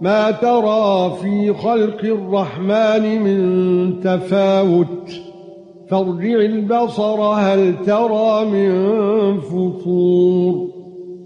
ما ترى في خلق الرحمن من تفاوت؟ فارجع البصر هل ترى من فطور؟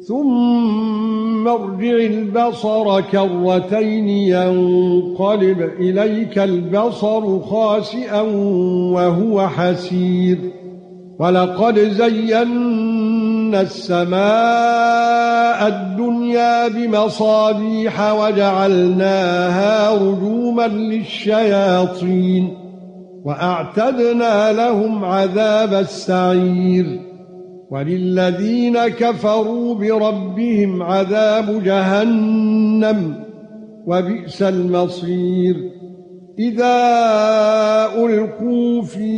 ثم ارجع البصر كرتين ينقلب إليك البصر خاسئا وهو حسير. ولقد زينا السماء الدنيا بمصابيح وجعلناها رجوما للشياطين واعتدنا لهم عذاب السعير وللذين كفروا بربهم عذاب جهنم وبئس المصير اذا القوا فيها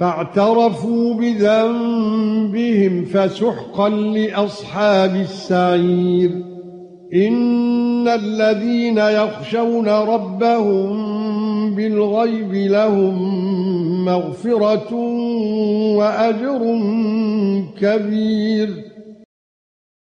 فاعترفوا بذنبهم فسحقا لأصحاب السعير. إن الذين يخشون ربهم بالغيب لهم مغفرة وأجر كبير.